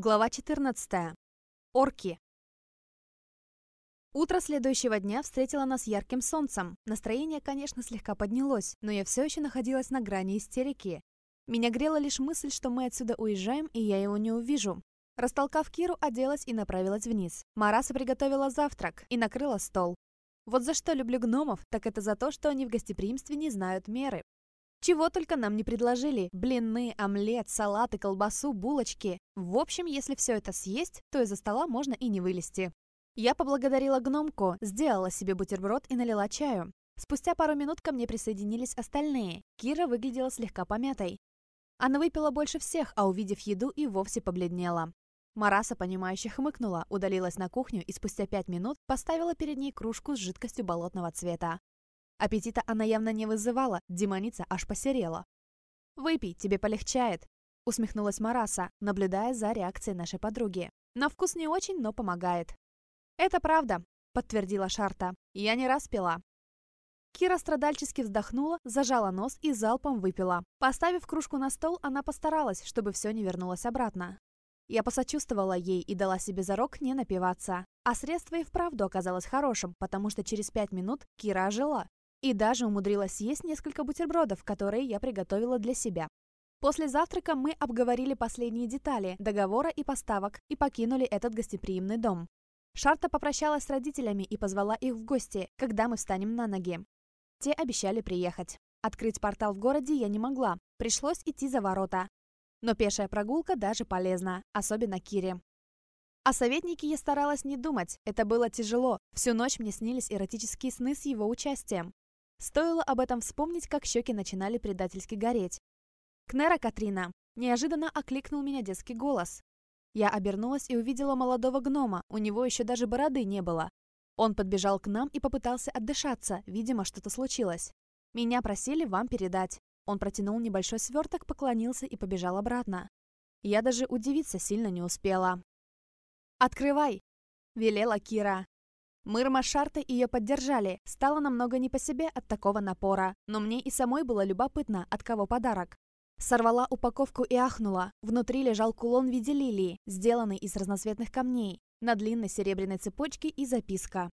Глава 14. Орки. Утро следующего дня встретило нас ярким солнцем. Настроение, конечно, слегка поднялось, но я все еще находилась на грани истерики. Меня грела лишь мысль, что мы отсюда уезжаем, и я его не увижу. Растолкав Киру, оделась и направилась вниз. Мараса приготовила завтрак и накрыла стол. Вот за что люблю гномов, так это за то, что они в гостеприимстве не знают меры. Чего только нам не предложили. Блины, омлет, салаты, колбасу, булочки. В общем, если все это съесть, то из-за стола можно и не вылезти. Я поблагодарила гномку, сделала себе бутерброд и налила чаю. Спустя пару минут ко мне присоединились остальные. Кира выглядела слегка помятой. Она выпила больше всех, а увидев еду и вовсе побледнела. Мараса, понимающе хмыкнула, удалилась на кухню и спустя пять минут поставила перед ней кружку с жидкостью болотного цвета. Аппетита она явно не вызывала, демоница аж посерела. «Выпей, тебе полегчает», — усмехнулась Мараса, наблюдая за реакцией нашей подруги. «На вкус не очень, но помогает». «Это правда», — подтвердила Шарта. «Я не раз пила». Кира страдальчески вздохнула, зажала нос и залпом выпила. Поставив кружку на стол, она постаралась, чтобы все не вернулось обратно. Я посочувствовала ей и дала себе зарок не напиваться. А средство и вправду оказалось хорошим, потому что через пять минут Кира ожила, и даже умудрилась съесть несколько бутербродов, которые я приготовила для себя. После завтрака мы обговорили последние детали договора и поставок и покинули этот гостеприимный дом. Шарта попрощалась с родителями и позвала их в гости, когда мы встанем на ноги. Те обещали приехать. Открыть портал в городе я не могла, пришлось идти за ворота. Но пешая прогулка даже полезна, особенно Кире. О советнике я старалась не думать, это было тяжело. Всю ночь мне снились эротические сны с его участием. Стоило об этом вспомнить, как щеки начинали предательски гореть. «Кнера, Катрина!» – неожиданно окликнул меня детский голос. Я обернулась и увидела молодого гнома, у него еще даже бороды не было. Он подбежал к нам и попытался отдышаться, видимо, что-то случилось. «Меня просили вам передать». Он протянул небольшой сверток, поклонился и побежал обратно. Я даже удивиться сильно не успела. «Открывай!» – велела Кира. Мырма Шарта ее поддержали. Стало намного не по себе от такого напора. Но мне и самой было любопытно, от кого подарок. Сорвала упаковку и ахнула. Внутри лежал кулон в виде лилии, сделанный из разноцветных камней. На длинной серебряной цепочке и записка.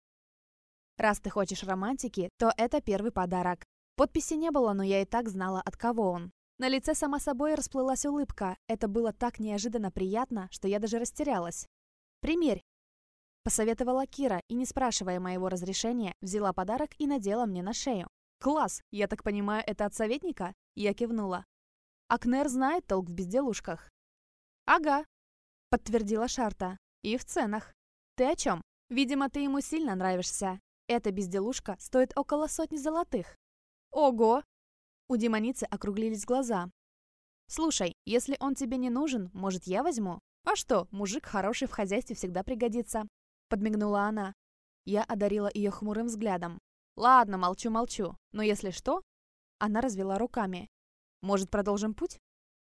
Раз ты хочешь романтики, то это первый подарок. Подписи не было, но я и так знала, от кого он. На лице сама собой расплылась улыбка. Это было так неожиданно приятно, что я даже растерялась. «Примерь», Посоветовала Кира и, не спрашивая моего разрешения, взяла подарок и надела мне на шею. «Класс! Я так понимаю, это от советника?» Я кивнула. «Акнер знает толк в безделушках». «Ага», — подтвердила Шарта. «И в ценах». «Ты о чем? Видимо, ты ему сильно нравишься. Эта безделушка стоит около сотни золотых». «Ого!» У демоницы округлились глаза. «Слушай, если он тебе не нужен, может, я возьму? А что, мужик хороший в хозяйстве всегда пригодится. Подмигнула она. Я одарила ее хмурым взглядом. «Ладно, молчу-молчу, но если что...» Она развела руками. «Может, продолжим путь?»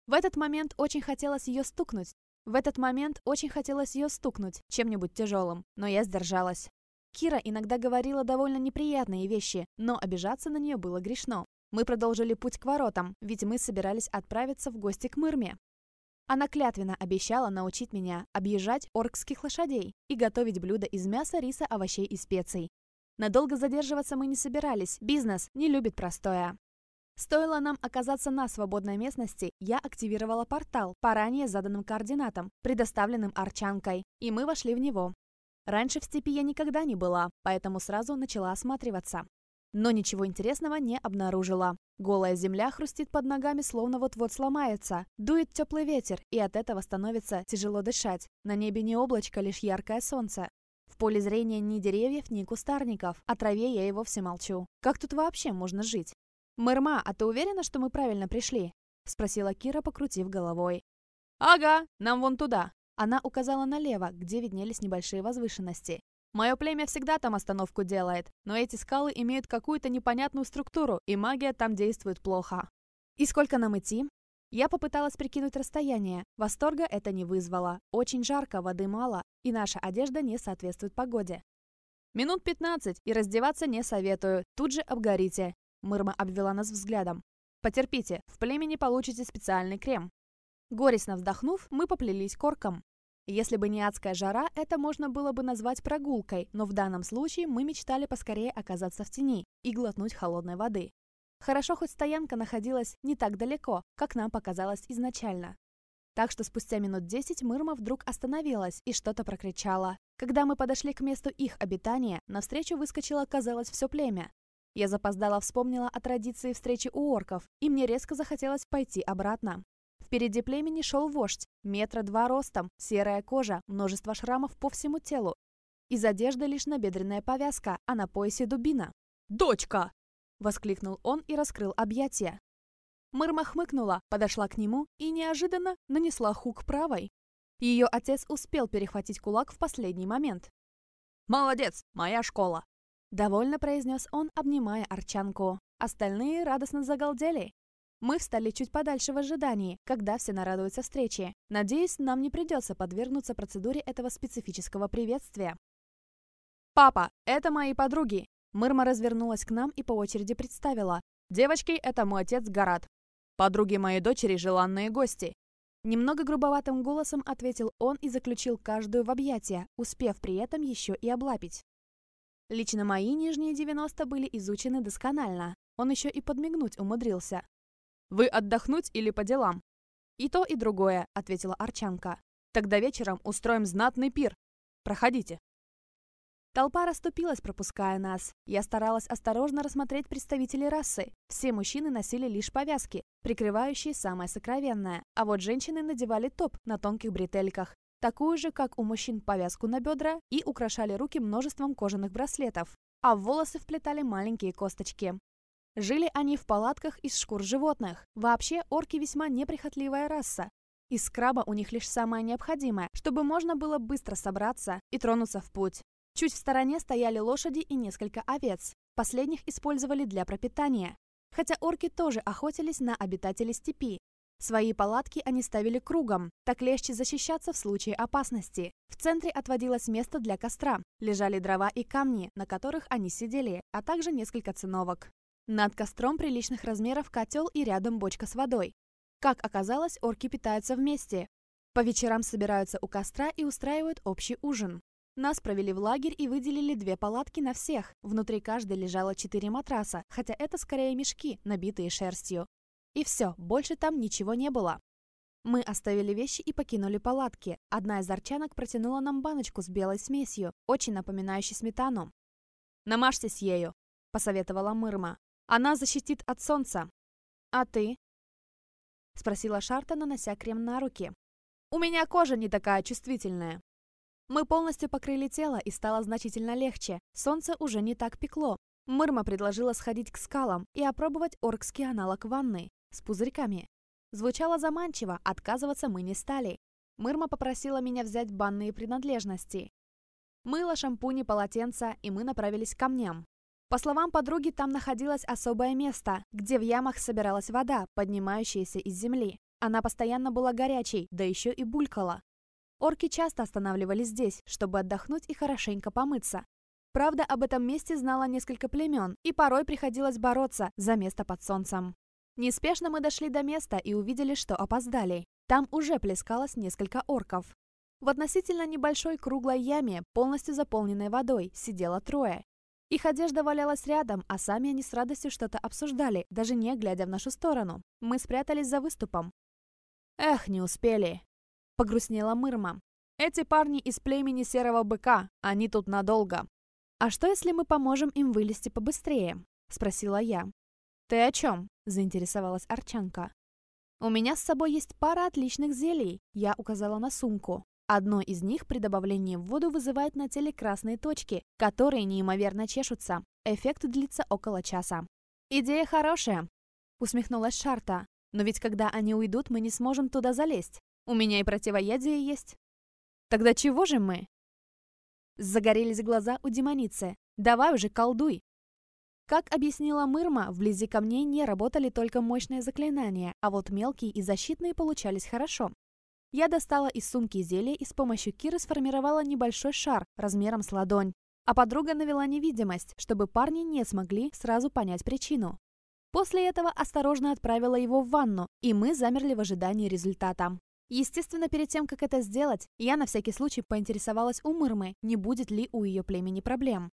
В этот момент очень хотелось ее стукнуть. В этот момент очень хотелось ее стукнуть чем-нибудь тяжелым, но я сдержалась. Кира иногда говорила довольно неприятные вещи, но обижаться на нее было грешно. Мы продолжили путь к воротам, ведь мы собирались отправиться в гости к Мырме. Она клятвенно обещала научить меня объезжать оркских лошадей и готовить блюда из мяса, риса, овощей и специй. Надолго задерживаться мы не собирались, бизнес не любит простое. Стоило нам оказаться на свободной местности, я активировала портал по ранее заданным координатам, предоставленным Арчанкой, и мы вошли в него. Раньше в степи я никогда не была, поэтому сразу начала осматриваться но ничего интересного не обнаружила. Голая земля хрустит под ногами, словно вот-вот сломается. Дует теплый ветер, и от этого становится тяжело дышать. На небе не облачко, лишь яркое солнце. В поле зрения ни деревьев, ни кустарников. О траве я и вовсе молчу. Как тут вообще можно жить? «Мэрма, а ты уверена, что мы правильно пришли?» — спросила Кира, покрутив головой. «Ага, нам вон туда». Она указала налево, где виднелись небольшие возвышенности. Мое племя всегда там остановку делает, но эти скалы имеют какую-то непонятную структуру, и магия там действует плохо. И сколько нам идти? Я попыталась прикинуть расстояние. Восторга это не вызвало. Очень жарко, воды мало, и наша одежда не соответствует погоде. Минут 15, и раздеваться не советую. Тут же обгорите. Мырма обвела нас взглядом. Потерпите, в племени получите специальный крем. Горестно вздохнув, мы поплелись корком. Если бы не адская жара, это можно было бы назвать прогулкой, но в данном случае мы мечтали поскорее оказаться в тени и глотнуть холодной воды. Хорошо, хоть стоянка находилась не так далеко, как нам показалось изначально. Так что спустя минут 10 Мырма вдруг остановилась и что-то прокричала. Когда мы подошли к месту их обитания, навстречу выскочило, казалось, все племя. Я запоздала вспомнила о традиции встречи у орков, и мне резко захотелось пойти обратно. Впереди племени шел вождь, метра два ростом, серая кожа, множество шрамов по всему телу. Из одежды лишь набедренная повязка, а на поясе дубина. «Дочка!» — воскликнул он и раскрыл объятия. Мырма хмыкнула, подошла к нему и неожиданно нанесла хук правой. Ее отец успел перехватить кулак в последний момент. «Молодец! Моя школа!» — довольно произнес он, обнимая Арчанку. Остальные радостно загалдели. Мы встали чуть подальше в ожидании, когда все нарадуются встрече. Надеюсь, нам не придется подвергнуться процедуре этого специфического приветствия. «Папа, это мои подруги!» Мырма развернулась к нам и по очереди представила. «Девочки, это мой отец Гарат. Подруги моей дочери – желанные гости. Немного грубоватым голосом ответил он и заключил каждую в объятия, успев при этом еще и облапить. Лично мои нижние 90 были изучены досконально. Он еще и подмигнуть умудрился. «Вы отдохнуть или по делам?» «И то, и другое», — ответила Арчанка. «Тогда вечером устроим знатный пир. Проходите». Толпа расступилась, пропуская нас. Я старалась осторожно рассмотреть представителей расы. Все мужчины носили лишь повязки, прикрывающие самое сокровенное, а вот женщины надевали топ на тонких бретельках, такую же, как у мужчин, повязку на бедра и украшали руки множеством кожаных браслетов, а в волосы вплетали маленькие косточки. Жили они в палатках из шкур животных. Вообще, орки весьма неприхотливая раса. Из скраба у них лишь самое необходимое, чтобы можно было быстро собраться и тронуться в путь. Чуть в стороне стояли лошади и несколько овец. Последних использовали для пропитания. Хотя орки тоже охотились на обитателей степи. Свои палатки они ставили кругом, так легче защищаться в случае опасности. В центре отводилось место для костра. Лежали дрова и камни, на которых они сидели, а также несколько циновок. Над костром приличных размеров котел и рядом бочка с водой. Как оказалось, орки питаются вместе. По вечерам собираются у костра и устраивают общий ужин. Нас провели в лагерь и выделили две палатки на всех. Внутри каждой лежало четыре матраса, хотя это скорее мешки, набитые шерстью. И все, больше там ничего не было. Мы оставили вещи и покинули палатки. Одна из арчанок протянула нам баночку с белой смесью, очень напоминающей сметану. «Намажьтесь ею», — посоветовала Мырма. Она защитит от солнца. А ты? Спросила Шарта, нанося крем на руки. У меня кожа не такая чувствительная. Мы полностью покрыли тело и стало значительно легче. Солнце уже не так пекло. Мырма предложила сходить к скалам и опробовать оркский аналог ванны с пузырьками. Звучало заманчиво, отказываться мы не стали. Мырма попросила меня взять банные принадлежности. Мыло, шампуни, полотенца, и мы направились к камням. По словам подруги, там находилось особое место, где в ямах собиралась вода, поднимающаяся из земли. Она постоянно была горячей, да еще и булькала. Орки часто останавливались здесь, чтобы отдохнуть и хорошенько помыться. Правда, об этом месте знала несколько племен, и порой приходилось бороться за место под солнцем. Неспешно мы дошли до места и увидели, что опоздали. Там уже плескалось несколько орков. В относительно небольшой круглой яме, полностью заполненной водой, сидело трое. Их одежда валялась рядом, а сами они с радостью что-то обсуждали, даже не глядя в нашу сторону. Мы спрятались за выступом. «Эх, не успели!» — погрустнела Мырма. «Эти парни из племени Серого Быка, они тут надолго». «А что, если мы поможем им вылезти побыстрее?» — спросила я. «Ты о чем?» — заинтересовалась Арчанка. «У меня с собой есть пара отличных зелий», — я указала на сумку. Одно из них при добавлении в воду вызывает на теле красные точки, которые неимоверно чешутся. Эффект длится около часа. «Идея хорошая», — усмехнулась Шарта. «Но ведь когда они уйдут, мы не сможем туда залезть. У меня и противоядие есть». «Тогда чего же мы?» Загорелись глаза у демоницы. «Давай уже колдуй!» Как объяснила Мырма, вблизи камней не работали только мощные заклинания, а вот мелкие и защитные получались хорошо. Я достала из сумки зелье и с помощью Киры сформировала небольшой шар размером с ладонь. А подруга навела невидимость, чтобы парни не смогли сразу понять причину. После этого осторожно отправила его в ванну, и мы замерли в ожидании результата. Естественно, перед тем, как это сделать, я на всякий случай поинтересовалась у Мырмы, не будет ли у ее племени проблем.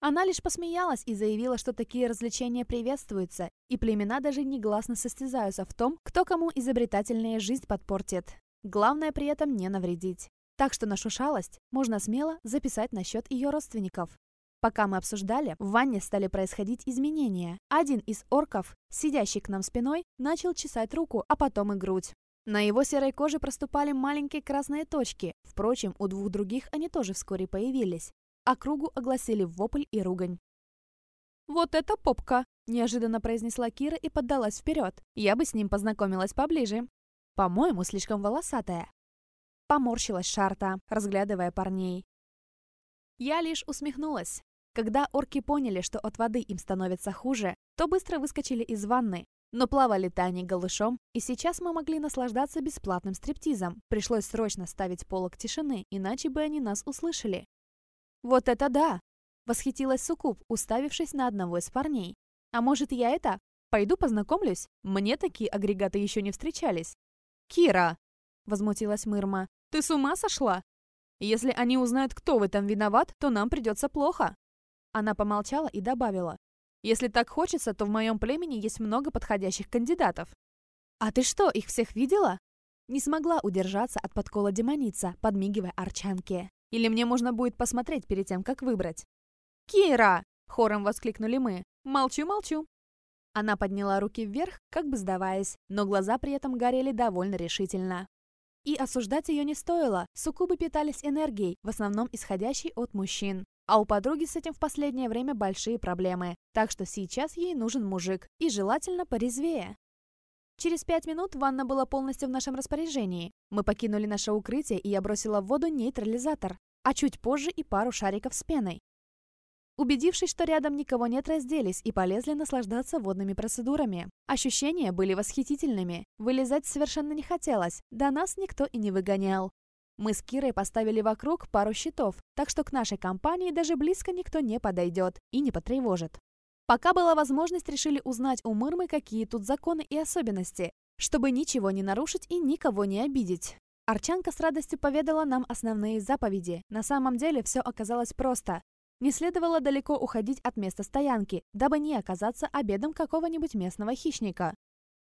Она лишь посмеялась и заявила, что такие развлечения приветствуются, и племена даже негласно состязаются в том, кто кому изобретательная жизнь подпортит. Главное при этом не навредить. Так что нашу шалость можно смело записать насчет ее родственников. Пока мы обсуждали, в ванне стали происходить изменения. Один из орков, сидящий к нам спиной, начал чесать руку, а потом и грудь. На его серой коже проступали маленькие красные точки. Впрочем, у двух других они тоже вскоре появились. А кругу огласили вопль и ругань. «Вот это попка!» – неожиданно произнесла Кира и поддалась вперед. «Я бы с ним познакомилась поближе. По-моему, слишком волосатая». Поморщилась Шарта, разглядывая парней. Я лишь усмехнулась. Когда орки поняли, что от воды им становится хуже, то быстро выскочили из ванны. Но плавали Тани голышом, и сейчас мы могли наслаждаться бесплатным стриптизом. Пришлось срочно ставить полок тишины, иначе бы они нас услышали. «Вот это да!» — восхитилась Сукуб, уставившись на одного из парней. «А может, я это? Пойду познакомлюсь? Мне такие агрегаты еще не встречались». «Кира!» — возмутилась Мырма. «Ты с ума сошла? Если они узнают, кто в этом виноват, то нам придется плохо». Она помолчала и добавила. «Если так хочется, то в моем племени есть много подходящих кандидатов». «А ты что, их всех видела?» Не смогла удержаться от подкола демоница, подмигивая Арчанке. «Или мне можно будет посмотреть перед тем, как выбрать?» «Кира!» — хором воскликнули мы. «Молчу, молчу!» Она подняла руки вверх, как бы сдаваясь, но глаза при этом горели довольно решительно. И осуждать ее не стоило, суккубы питались энергией, в основном исходящей от мужчин. А у подруги с этим в последнее время большие проблемы, так что сейчас ей нужен мужик, и желательно порезвее. Через пять минут ванна была полностью в нашем распоряжении. Мы покинули наше укрытие, и я бросила в воду нейтрализатор, а чуть позже и пару шариков с пеной. Убедившись, что рядом никого нет, разделись и полезли наслаждаться водными процедурами. Ощущения были восхитительными. Вылезать совершенно не хотелось, до нас никто и не выгонял. Мы с Кирой поставили вокруг пару щитов, так что к нашей компании даже близко никто не подойдет и не потревожит. Пока была возможность, решили узнать у Мырмы, какие тут законы и особенности, чтобы ничего не нарушить и никого не обидеть. Арчанка с радостью поведала нам основные заповеди. На самом деле все оказалось просто. Не следовало далеко уходить от места стоянки, дабы не оказаться обедом какого-нибудь местного хищника.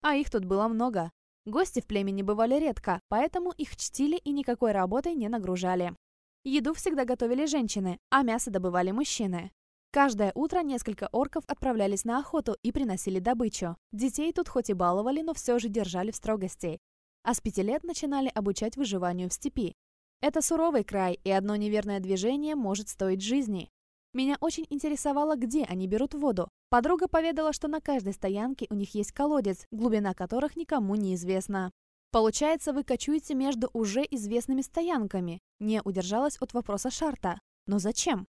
А их тут было много. Гости в племени бывали редко, поэтому их чтили и никакой работой не нагружали. Еду всегда готовили женщины, а мясо добывали мужчины. Каждое утро несколько орков отправлялись на охоту и приносили добычу. Детей тут хоть и баловали, но все же держали в строгости. А с пяти лет начинали обучать выживанию в степи. Это суровый край, и одно неверное движение может стоить жизни. Меня очень интересовало, где они берут воду. Подруга поведала, что на каждой стоянке у них есть колодец, глубина которых никому не известна. Получается, вы кочуете между уже известными стоянками. Не удержалась от вопроса Шарта. Но зачем?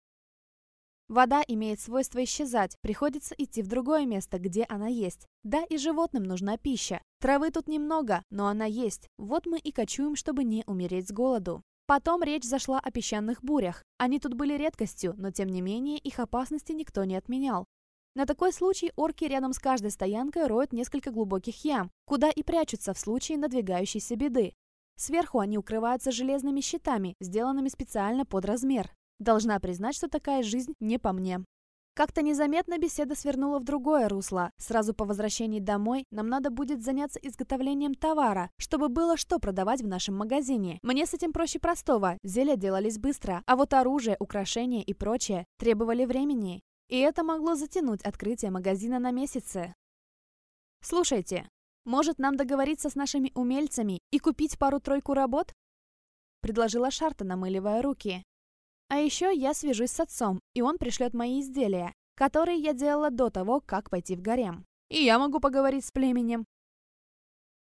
Вода имеет свойство исчезать, приходится идти в другое место, где она есть. Да, и животным нужна пища. Травы тут немного, но она есть. Вот мы и кочуем, чтобы не умереть с голоду. Потом речь зашла о песчаных бурях. Они тут были редкостью, но тем не менее их опасности никто не отменял. На такой случай орки рядом с каждой стоянкой роют несколько глубоких ям, куда и прячутся в случае надвигающейся беды. Сверху они укрываются железными щитами, сделанными специально под размер. Должна признать, что такая жизнь не по мне. Как-то незаметно беседа свернула в другое русло. Сразу по возвращении домой нам надо будет заняться изготовлением товара, чтобы было что продавать в нашем магазине. Мне с этим проще простого. Зелья делались быстро, а вот оружие, украшения и прочее требовали времени. И это могло затянуть открытие магазина на месяцы. Слушайте, может нам договориться с нашими умельцами и купить пару-тройку работ? Предложила Шарта, намыливая руки. А еще я свяжусь с отцом, и он пришлет мои изделия, которые я делала до того, как пойти в гарем. И я могу поговорить с племенем.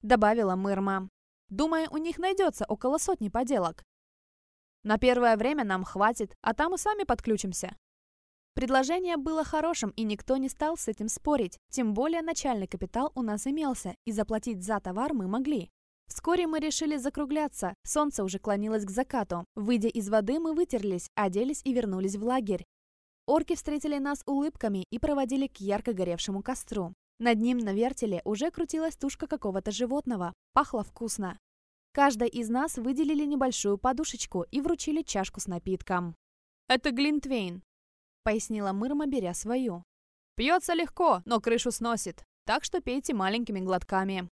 Добавила Мырма. Думаю, у них найдется около сотни поделок. На первое время нам хватит, а там и сами подключимся. Предложение было хорошим, и никто не стал с этим спорить. Тем более начальный капитал у нас имелся, и заплатить за товар мы могли. Вскоре мы решили закругляться. Солнце уже клонилось к закату. Выйдя из воды, мы вытерлись, оделись и вернулись в лагерь. Орки встретили нас улыбками и проводили к ярко горевшему костру. Над ним на вертеле уже крутилась тушка какого-то животного. Пахло вкусно. Каждой из нас выделили небольшую подушечку и вручили чашку с напитком. «Это Глинтвейн», — пояснила Мырма, беря свою. «Пьется легко, но крышу сносит, так что пейте маленькими глотками.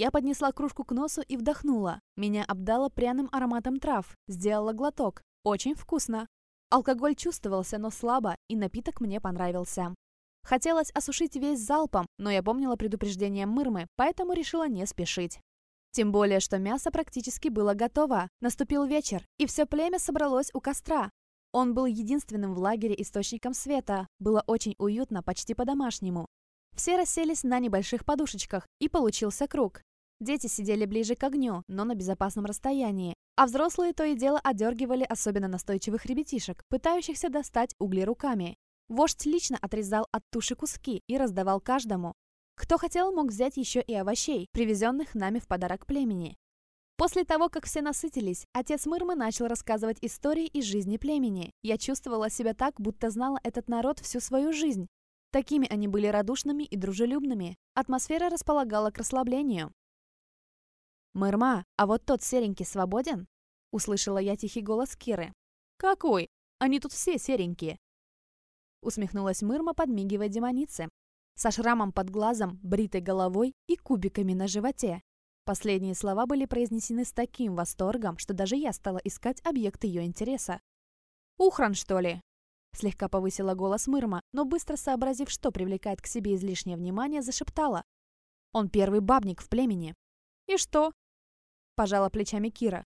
Я поднесла кружку к носу и вдохнула. Меня обдало пряным ароматом трав. Сделала глоток. Очень вкусно. Алкоголь чувствовался, но слабо, и напиток мне понравился. Хотелось осушить весь залпом, но я помнила предупреждение Мырмы, поэтому решила не спешить. Тем более, что мясо практически было готово. Наступил вечер, и все племя собралось у костра. Он был единственным в лагере источником света. Было очень уютно, почти по-домашнему. Все расселись на небольших подушечках, и получился круг. Дети сидели ближе к огню, но на безопасном расстоянии, а взрослые то и дело одергивали особенно настойчивых ребятишек, пытающихся достать угли руками. Вождь лично отрезал от туши куски и раздавал каждому. Кто хотел, мог взять еще и овощей, привезенных нами в подарок племени. После того, как все насытились, отец Мырмы начал рассказывать истории из жизни племени. Я чувствовала себя так, будто знала этот народ всю свою жизнь. Такими они были радушными и дружелюбными. Атмосфера располагала к расслаблению. Мырма, а вот тот серенький свободен?» — услышала я тихий голос Киры. «Какой? Они тут все серенькие!» Усмехнулась Мырма, подмигивая демонице. Со шрамом под глазом, бритой головой и кубиками на животе. Последние слова были произнесены с таким восторгом, что даже я стала искать объект ее интереса. «Ухран, что ли?» Слегка повысила голос Мырма, но быстро сообразив, что привлекает к себе излишнее внимание, зашептала. «Он первый бабник в племени. «И что?» – пожала плечами Кира.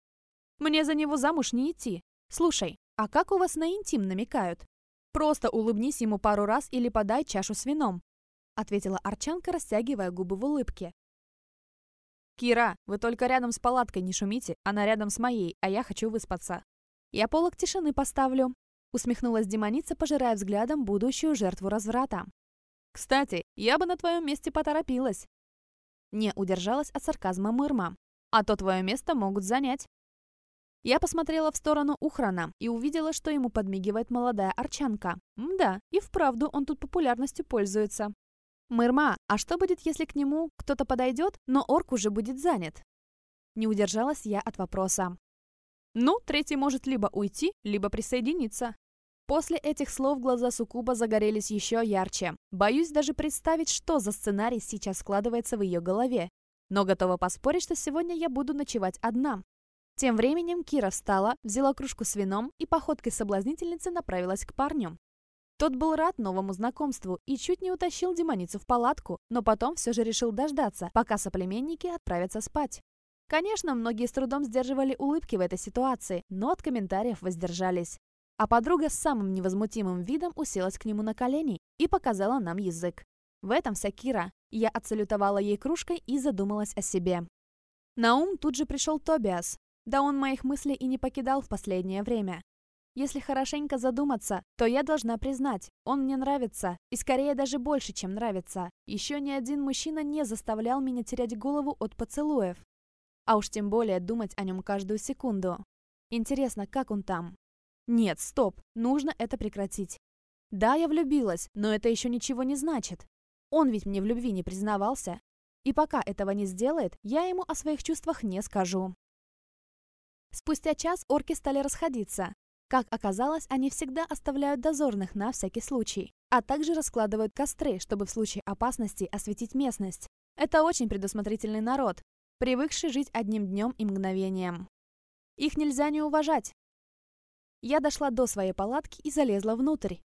«Мне за него замуж не идти. Слушай, а как у вас на интим намекают? Просто улыбнись ему пару раз или подай чашу с вином», – ответила Арчанка, растягивая губы в улыбке. «Кира, вы только рядом с палаткой не шумите, она рядом с моей, а я хочу выспаться. Я полок тишины поставлю», — усмехнулась демоница, пожирая взглядом будущую жертву разврата. «Кстати, я бы на твоем месте поторопилась. Не удержалась от сарказма Мырма. «А то твое место могут занять». Я посмотрела в сторону Ухрана и увидела, что ему подмигивает молодая арчанка. Да, и вправду он тут популярностью пользуется. «Мырма, а что будет, если к нему кто-то подойдет, но орк уже будет занят?» Не удержалась я от вопроса. «Ну, третий может либо уйти, либо присоединиться. После этих слов глаза Сукуба загорелись еще ярче. Боюсь даже представить, что за сценарий сейчас складывается в ее голове. Но готова поспорить, что сегодня я буду ночевать одна. Тем временем Кира встала, взяла кружку с вином и походкой соблазнительницы направилась к парню. Тот был рад новому знакомству и чуть не утащил демоницу в палатку, но потом все же решил дождаться, пока соплеменники отправятся спать. Конечно, многие с трудом сдерживали улыбки в этой ситуации, но от комментариев воздержались. А подруга с самым невозмутимым видом уселась к нему на колени и показала нам язык. В этом вся Кира. Я отсалютовала ей кружкой и задумалась о себе. На ум тут же пришел Тобиас. Да он моих мыслей и не покидал в последнее время. Если хорошенько задуматься, то я должна признать, он мне нравится, и скорее даже больше, чем нравится. Еще ни один мужчина не заставлял меня терять голову от поцелуев. А уж тем более думать о нем каждую секунду. Интересно, как он там? Нет, стоп, нужно это прекратить. Да, я влюбилась, но это еще ничего не значит. Он ведь мне в любви не признавался. И пока этого не сделает, я ему о своих чувствах не скажу. Спустя час орки стали расходиться. Как оказалось, они всегда оставляют дозорных на всякий случай, а также раскладывают костры, чтобы в случае опасности осветить местность. Это очень предусмотрительный народ, привыкший жить одним днем и мгновением. Их нельзя не уважать, я дошла до своей палатки и залезла внутрь.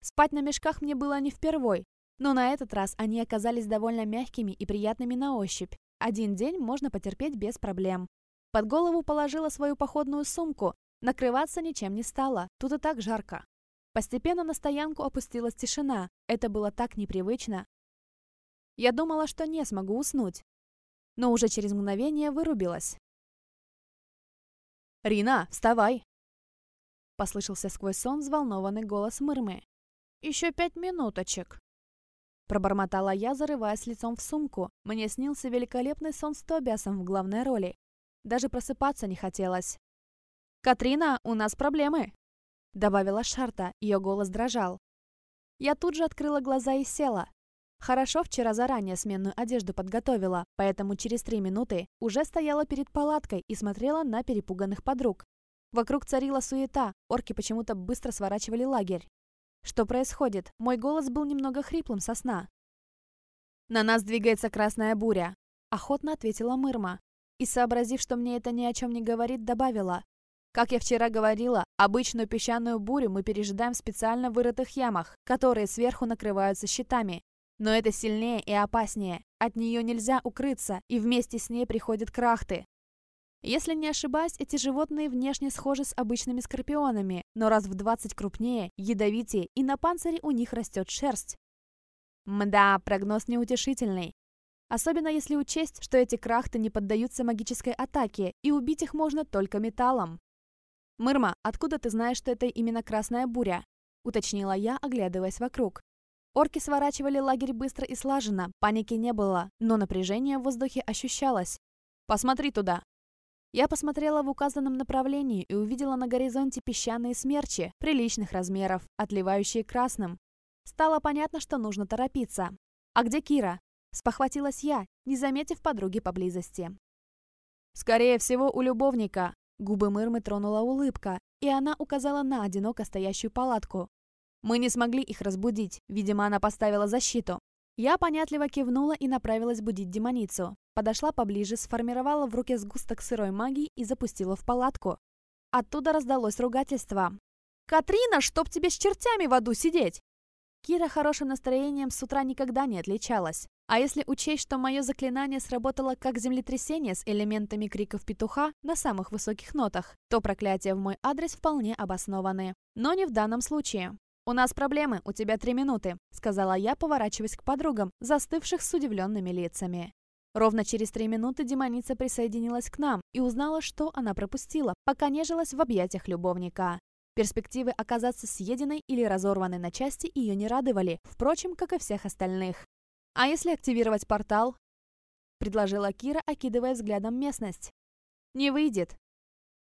Спать на мешках мне было не впервой, но на этот раз они оказались довольно мягкими и приятными на ощупь. Один день можно потерпеть без проблем. Под голову положила свою походную сумку. Накрываться ничем не стало, тут и так жарко. Постепенно на стоянку опустилась тишина. Это было так непривычно. Я думала, что не смогу уснуть. Но уже через мгновение вырубилась. «Рина, вставай!» Послышался сквозь сон взволнованный голос Мырмы. «Еще пять минуточек!» Пробормотала я, зарываясь лицом в сумку. Мне снился великолепный сон с Тобиасом в главной роли. Даже просыпаться не хотелось. «Катрина, у нас проблемы!» Добавила Шарта, ее голос дрожал. Я тут же открыла глаза и села. Хорошо вчера заранее сменную одежду подготовила, поэтому через три минуты уже стояла перед палаткой и смотрела на перепуганных подруг. Вокруг царила суета, орки почему-то быстро сворачивали лагерь. Что происходит? Мой голос был немного хриплым со сна. «На нас двигается красная буря», — охотно ответила Мырма. И, сообразив, что мне это ни о чем не говорит, добавила. «Как я вчера говорила, обычную песчаную бурю мы пережидаем в специально вырытых ямах, которые сверху накрываются щитами. Но это сильнее и опаснее. От нее нельзя укрыться, и вместе с ней приходят крахты. Если не ошибаюсь, эти животные внешне схожи с обычными скорпионами, но раз в 20 крупнее, ядовитее, и на панцире у них растет шерсть. Мда, прогноз неутешительный. Особенно если учесть, что эти крахты не поддаются магической атаке, и убить их можно только металлом. «Мырма, откуда ты знаешь, что это именно красная буря?» – уточнила я, оглядываясь вокруг. Орки сворачивали лагерь быстро и слаженно, паники не было, но напряжение в воздухе ощущалось. «Посмотри туда!» Я посмотрела в указанном направлении и увидела на горизонте песчаные смерчи приличных размеров, отливающие красным. Стало понятно, что нужно торопиться. «А где Кира?» – спохватилась я, не заметив подруги поблизости. «Скорее всего, у любовника!» Губы Мырмы тронула улыбка, и она указала на одиноко стоящую палатку. «Мы не смогли их разбудить, видимо, она поставила защиту. Я понятливо кивнула и направилась будить демоницу. Подошла поближе, сформировала в руке сгусток сырой магии и запустила в палатку. Оттуда раздалось ругательство. «Катрина, чтоб тебе с чертями в аду сидеть!» Кира хорошим настроением с утра никогда не отличалась. А если учесть, что мое заклинание сработало как землетрясение с элементами криков петуха на самых высоких нотах, то проклятия в мой адрес вполне обоснованы. Но не в данном случае. «У нас проблемы, у тебя три минуты», — сказала я, поворачиваясь к подругам, застывших с удивленными лицами. Ровно через три минуты демоница присоединилась к нам и узнала, что она пропустила, пока нежилась в объятиях любовника. Перспективы оказаться съеденной или разорванной на части ее не радовали, впрочем, как и всех остальных. «А если активировать портал?» – предложила Кира, окидывая взглядом местность. «Не выйдет».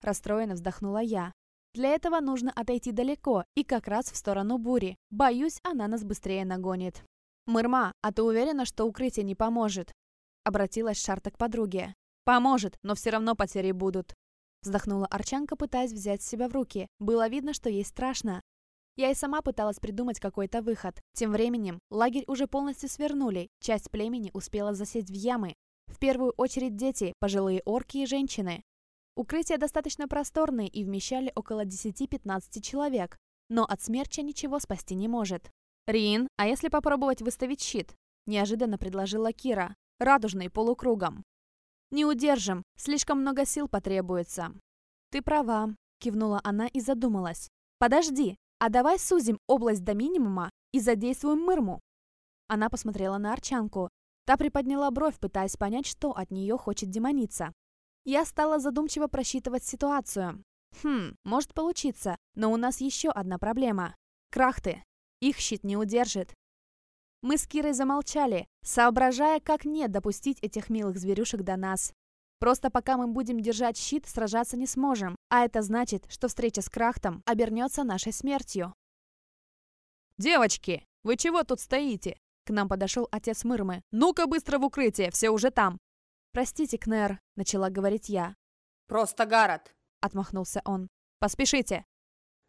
Расстроенно вздохнула я. Для этого нужно отойти далеко и как раз в сторону бури. Боюсь, она нас быстрее нагонит. «Мырма, а ты уверена, что укрытие не поможет?» Обратилась Шарта к подруге. «Поможет, но все равно потери будут». Вздохнула Арчанка, пытаясь взять себя в руки. Было видно, что ей страшно. Я и сама пыталась придумать какой-то выход. Тем временем лагерь уже полностью свернули, часть племени успела засесть в ямы. В первую очередь дети, пожилые орки и женщины. Укрытия достаточно просторные и вмещали около 10-15 человек, но от смерча ничего спасти не может. «Рин, а если попробовать выставить щит?» – неожиданно предложила Кира, радужный полукругом. «Не удержим, слишком много сил потребуется». «Ты права», – кивнула она и задумалась. «Подожди, а давай сузим область до минимума и задействуем мырму». Она посмотрела на Арчанку. Та приподняла бровь, пытаясь понять, что от нее хочет демоница. Я стала задумчиво просчитывать ситуацию. Хм, может получиться, но у нас еще одна проблема. Крахты. Их щит не удержит. Мы с Кирой замолчали, соображая, как не допустить этих милых зверюшек до нас. Просто пока мы будем держать щит, сражаться не сможем, а это значит, что встреча с Крахтом обернется нашей смертью. «Девочки, вы чего тут стоите?» К нам подошел отец Мырмы. «Ну-ка быстро в укрытие, все уже там!» «Простите, Кнер», — начала говорить я. «Просто Гаррет», — отмахнулся он. «Поспешите».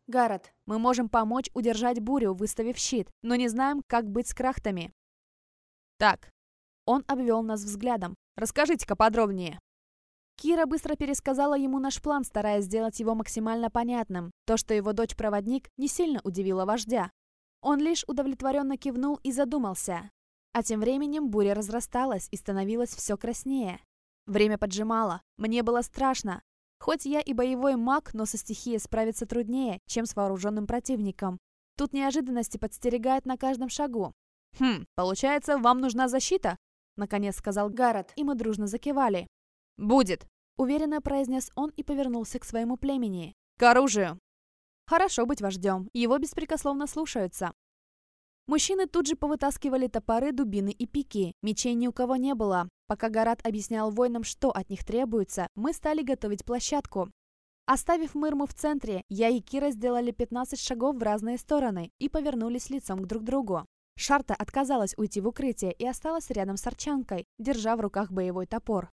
«Гаррет, мы можем помочь удержать бурю, выставив щит, но не знаем, как быть с крахтами». «Так». Он обвел нас взглядом. «Расскажите-ка подробнее». Кира быстро пересказала ему наш план, стараясь сделать его максимально понятным. То, что его дочь-проводник, не сильно удивило вождя. Он лишь удовлетворенно кивнул и задумался. А тем временем буря разрасталась и становилась все краснее. Время поджимало, мне было страшно. Хоть я и боевой маг, но со стихией справиться труднее, чем с вооруженным противником. Тут неожиданности подстерегают на каждом шагу. «Хм, получается, вам нужна защита?» Наконец сказал Гаррет, и мы дружно закивали. «Будет!» – уверенно произнес он и повернулся к своему племени. «К оружию!» Хорошо быть вождем, его беспрекословно слушаются. Мужчины тут же повытаскивали топоры, дубины и пики. Мечей ни у кого не было. Пока Гарат объяснял воинам, что от них требуется, мы стали готовить площадку. Оставив Мырму в центре, я и Кира сделали 15 шагов в разные стороны и повернулись лицом к друг другу. Шарта отказалась уйти в укрытие и осталась рядом с Арчанкой, держа в руках боевой топор.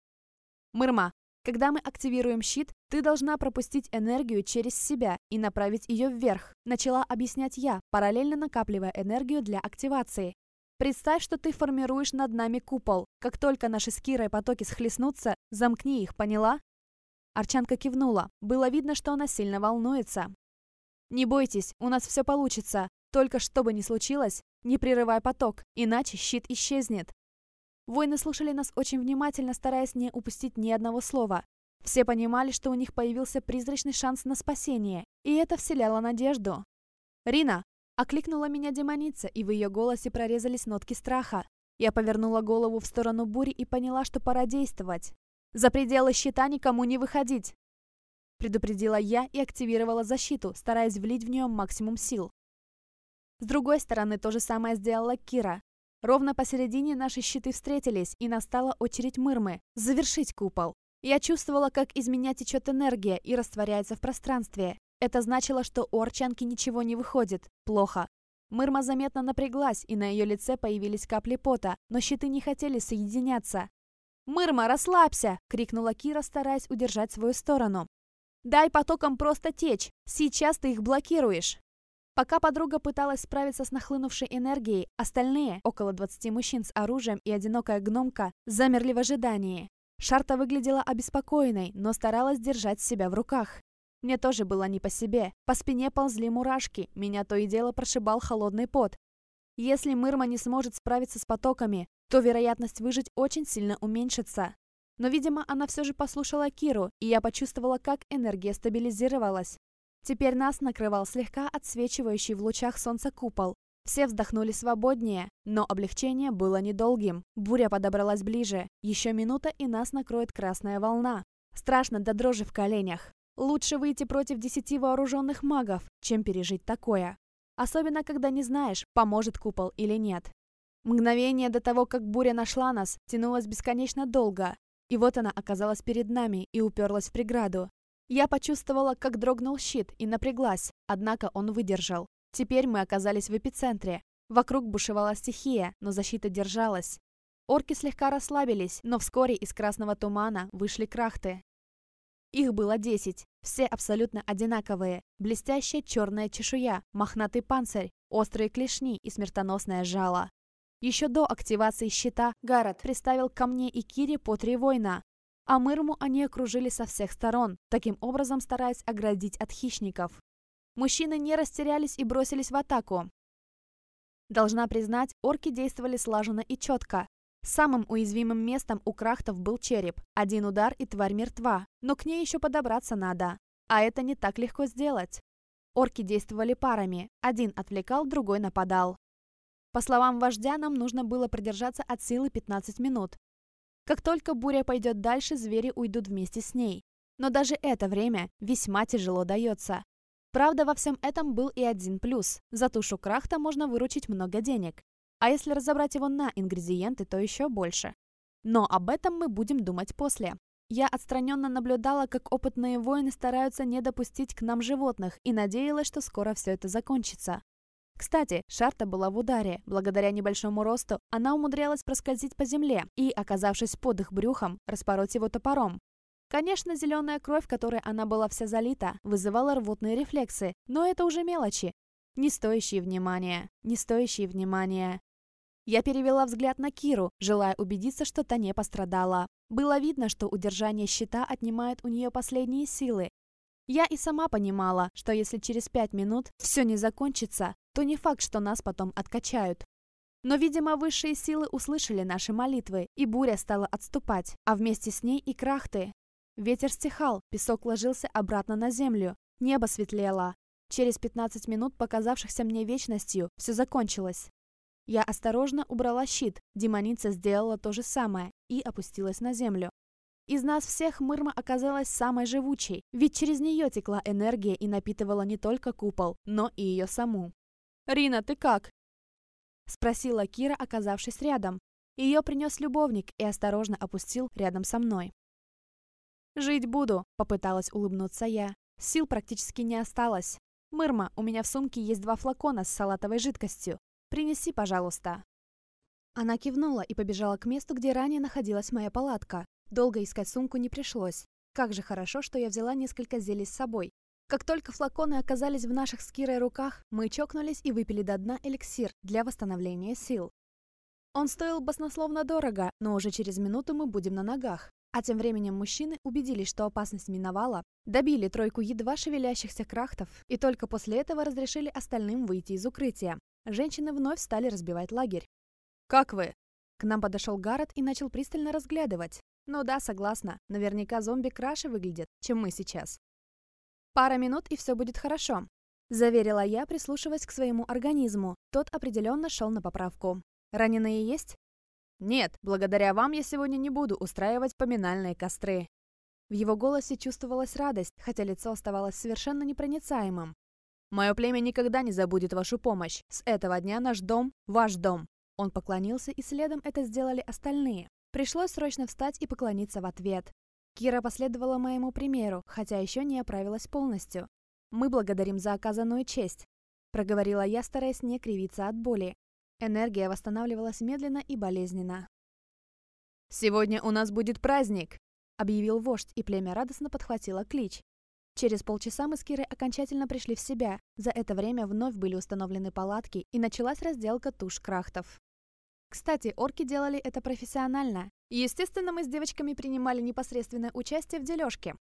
«Мырма, когда мы активируем щит, ты должна пропустить энергию через себя и направить ее вверх, начала объяснять я, параллельно накапливая энергию для активации. Представь, что ты формируешь над нами купол. Как только наши с Кирой потоки схлестнутся, замкни их, поняла? Арчанка кивнула. Было видно, что она сильно волнуется. «Не бойтесь, у нас все получится. Только что бы ни случилось, не прерывай поток, иначе щит исчезнет. Воины слушали нас очень внимательно, стараясь не упустить ни одного слова. Все понимали, что у них появился призрачный шанс на спасение, и это вселяло надежду. «Рина!» — окликнула меня демоница, и в ее голосе прорезались нотки страха. Я повернула голову в сторону бури и поняла, что пора действовать. «За пределы щита никому не выходить!» Предупредила я и активировала защиту, стараясь влить в нее максимум сил. С другой стороны, то же самое сделала Кира. Ровно посередине наши щиты встретились, и настала очередь Мырмы – завершить купол. Я чувствовала, как из меня течет энергия и растворяется в пространстве. Это значило, что у орчанки ничего не выходит. Плохо. Мырма заметно напряглась, и на ее лице появились капли пота, но щиты не хотели соединяться. «Мырма, расслабься!» – крикнула Кира, стараясь удержать свою сторону. «Дай потокам просто течь! Сейчас ты их блокируешь!» Пока подруга пыталась справиться с нахлынувшей энергией, остальные, около 20 мужчин с оружием и одинокая гномка, замерли в ожидании. Шарта выглядела обеспокоенной, но старалась держать себя в руках. Мне тоже было не по себе. По спине ползли мурашки, меня то и дело прошибал холодный пот. Если Мырма не сможет справиться с потоками, то вероятность выжить очень сильно уменьшится. Но, видимо, она все же послушала Киру, и я почувствовала, как энергия стабилизировалась. Теперь нас накрывал слегка отсвечивающий в лучах солнца купол. Все вздохнули свободнее, но облегчение было недолгим. Буря подобралась ближе. Еще минута, и нас накроет красная волна. Страшно до дрожи в коленях. Лучше выйти против десяти вооруженных магов, чем пережить такое. Особенно, когда не знаешь, поможет купол или нет. Мгновение до того, как буря нашла нас, тянулось бесконечно долго. И вот она оказалась перед нами и уперлась в преграду. Я почувствовала, как дрогнул щит и напряглась, однако он выдержал. Теперь мы оказались в эпицентре. Вокруг бушевала стихия, но защита держалась. Орки слегка расслабились, но вскоре из красного тумана вышли крахты. Их было 10, все абсолютно одинаковые. Блестящая черная чешуя, мохнатый панцирь, острые клешни и смертоносное жало. Еще до активации щита Гаррет приставил ко мне и Кире по три воина, а мырму они окружили со всех сторон, таким образом стараясь оградить от хищников. Мужчины не растерялись и бросились в атаку. Должна признать, орки действовали слаженно и четко. Самым уязвимым местом у крахтов был череп. Один удар и тварь мертва, но к ней еще подобраться надо. А это не так легко сделать. Орки действовали парами. Один отвлекал, другой нападал. По словам вождя, нам нужно было продержаться от силы 15 минут, как только буря пойдет дальше, звери уйдут вместе с ней. Но даже это время весьма тяжело дается. Правда, во всем этом был и один плюс. За тушу крахта можно выручить много денег. А если разобрать его на ингредиенты, то еще больше. Но об этом мы будем думать после. Я отстраненно наблюдала, как опытные воины стараются не допустить к нам животных и надеялась, что скоро все это закончится. Кстати, Шарта была в ударе. Благодаря небольшому росту она умудрялась проскользить по земле и, оказавшись под их брюхом, распороть его топором. Конечно, зеленая кровь, которой она была вся залита, вызывала рвотные рефлексы, но это уже мелочи. Не стоящие внимания, не стоящие внимания. Я перевела взгляд на Киру, желая убедиться, что та не пострадала. Было видно, что удержание щита отнимает у нее последние силы, я и сама понимала, что если через пять минут все не закончится, то не факт, что нас потом откачают. Но, видимо, высшие силы услышали наши молитвы, и буря стала отступать, а вместе с ней и крахты. Ветер стихал, песок ложился обратно на землю, небо светлело. Через 15 минут, показавшихся мне вечностью, все закончилось. Я осторожно убрала щит, демоница сделала то же самое и опустилась на землю. Из нас всех Мырма оказалась самой живучей, ведь через нее текла энергия и напитывала не только купол, но и ее саму. «Рина, ты как?» – спросила Кира, оказавшись рядом. Ее принес любовник и осторожно опустил рядом со мной. «Жить буду», – попыталась улыбнуться я. Сил практически не осталось. «Мырма, у меня в сумке есть два флакона с салатовой жидкостью. Принеси, пожалуйста». Она кивнула и побежала к месту, где ранее находилась моя палатка. Долго искать сумку не пришлось. Как же хорошо, что я взяла несколько зелий с собой. Как только флаконы оказались в наших с Кирой руках, мы чокнулись и выпили до дна эликсир для восстановления сил. Он стоил баснословно дорого, но уже через минуту мы будем на ногах. А тем временем мужчины убедились, что опасность миновала, добили тройку едва шевелящихся крахтов и только после этого разрешили остальным выйти из укрытия. Женщины вновь стали разбивать лагерь. «Как вы?» К нам подошел Гаррет и начал пристально разглядывать. Ну да, согласна, наверняка зомби краше выглядят, чем мы сейчас. Пара минут, и все будет хорошо. Заверила я, прислушиваясь к своему организму. Тот определенно шел на поправку. Раненые есть? Нет, благодаря вам я сегодня не буду устраивать поминальные костры. В его голосе чувствовалась радость, хотя лицо оставалось совершенно непроницаемым. «Мое племя никогда не забудет вашу помощь. С этого дня наш дом – ваш дом». Он поклонился, и следом это сделали остальные. Пришлось срочно встать и поклониться в ответ. Кира последовала моему примеру, хотя еще не оправилась полностью. «Мы благодарим за оказанную честь», — проговорила я, стараясь не кривиться от боли. Энергия восстанавливалась медленно и болезненно. «Сегодня у нас будет праздник!» — объявил вождь, и племя радостно подхватило клич. Через полчаса мы с Кирой окончательно пришли в себя. За это время вновь были установлены палатки, и началась разделка туш крахтов. Кстати, орки делали это профессионально. Естественно, мы с девочками принимали непосредственное участие в дележке.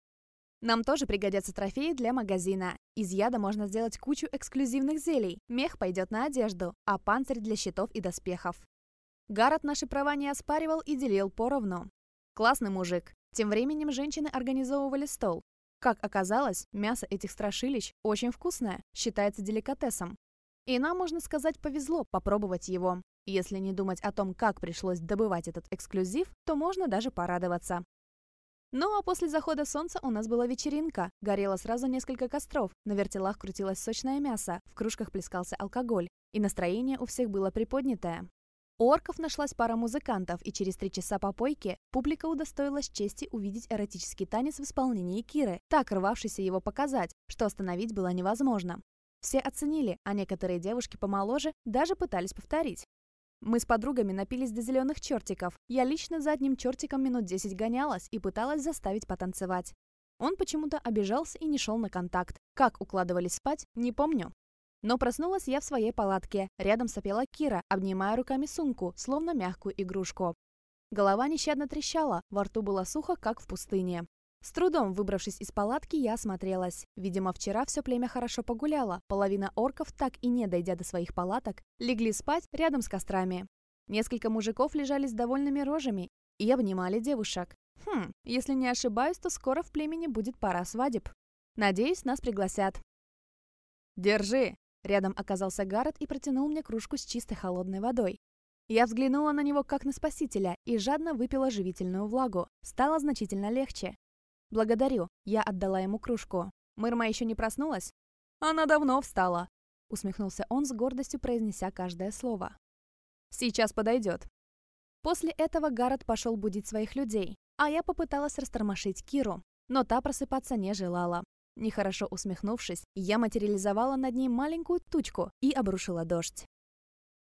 Нам тоже пригодятся трофеи для магазина. Из яда можно сделать кучу эксклюзивных зелий. Мех пойдет на одежду, а панцирь для щитов и доспехов. Гаррет наши права не оспаривал и делил поровну. Классный мужик. Тем временем женщины организовывали стол. Как оказалось, мясо этих страшилищ очень вкусное, считается деликатесом. И нам, можно сказать, повезло попробовать его. Если не думать о том, как пришлось добывать этот эксклюзив, то можно даже порадоваться. Ну а после захода солнца у нас была вечеринка. Горело сразу несколько костров, на вертелах крутилось сочное мясо, в кружках плескался алкоголь, и настроение у всех было приподнятое. У орков нашлась пара музыкантов, и через три часа попойки публика удостоилась чести увидеть эротический танец в исполнении Киры, так рвавшийся его показать, что остановить было невозможно. Все оценили, а некоторые девушки помоложе даже пытались повторить. Мы с подругами напились до зеленых чертиков. Я лично за одним чертиком минут 10 гонялась и пыталась заставить потанцевать. Он почему-то обижался и не шел на контакт. Как укладывались спать, не помню. Но проснулась я в своей палатке. Рядом сопела Кира, обнимая руками сумку, словно мягкую игрушку. Голова нещадно трещала, во рту было сухо, как в пустыне. С трудом выбравшись из палатки, я осмотрелась. Видимо, вчера все племя хорошо погуляло. Половина орков, так и не дойдя до своих палаток, легли спать рядом с кострами. Несколько мужиков лежали с довольными рожами и обнимали девушек. Хм, если не ошибаюсь, то скоро в племени будет пара свадеб. Надеюсь, нас пригласят. «Держи!» Рядом оказался Гаррет и протянул мне кружку с чистой холодной водой. Я взглянула на него как на спасителя и жадно выпила живительную влагу. Стало значительно легче. «Благодарю, я отдала ему кружку. Мырма еще не проснулась?» «Она давно встала», — усмехнулся он с гордостью, произнеся каждое слово. «Сейчас подойдет». После этого Гаррет пошел будить своих людей, а я попыталась растормошить Киру, но та просыпаться не желала. Нехорошо усмехнувшись, я материализовала над ней маленькую тучку и обрушила дождь.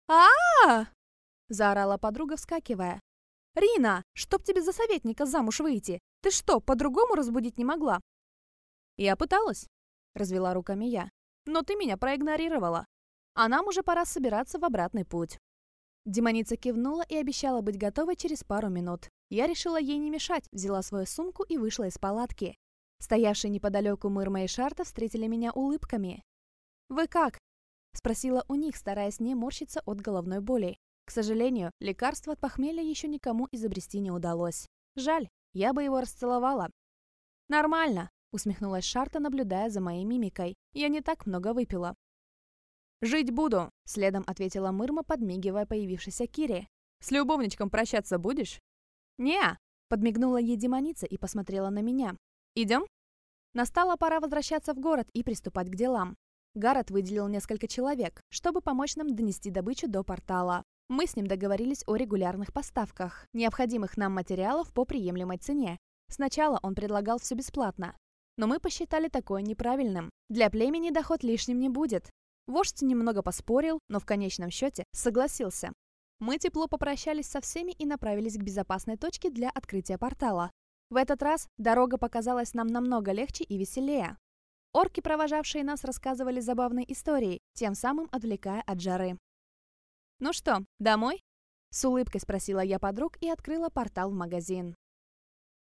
а, -а, -а, -а! заорала подруга, вскакивая. Рина, чтоб тебе за советника замуж выйти? Ты что, по-другому разбудить не могла?» «Я пыталась», — развела руками я. «Но ты меня проигнорировала. А нам уже пора собираться в обратный путь». Демоница кивнула и обещала быть готовой через пару минут. Я решила ей не мешать, взяла свою сумку и вышла из палатки. Стоявшие неподалеку Мырма и Шарта встретили меня улыбками. «Вы как?» — спросила у них, стараясь не морщиться от головной боли. К сожалению, лекарство от похмелья еще никому изобрести не удалось. Жаль, я бы его расцеловала. Нормально, усмехнулась Шарта, наблюдая за моей мимикой. Я не так много выпила. «Жить буду», — следом ответила Мырма, подмигивая появившейся Кире. «С любовничком прощаться будешь?» Не, подмигнула ей демоница и посмотрела на меня. «Идем?» Настала пора возвращаться в город и приступать к делам. Гаррет выделил несколько человек, чтобы помочь нам донести добычу до портала. Мы с ним договорились о регулярных поставках необходимых нам материалов по приемлемой цене. Сначала он предлагал все бесплатно, но мы посчитали такое неправильным. Для племени доход лишним не будет. Вождь немного поспорил, но в конечном счете согласился. Мы тепло попрощались со всеми и направились к безопасной точке для открытия портала. В этот раз дорога показалась нам намного легче и веселее. Орки, провожавшие нас, рассказывали забавные истории, тем самым отвлекая от жары. Ну что, домой?» С улыбкой спросила я подруг и открыла портал в магазин.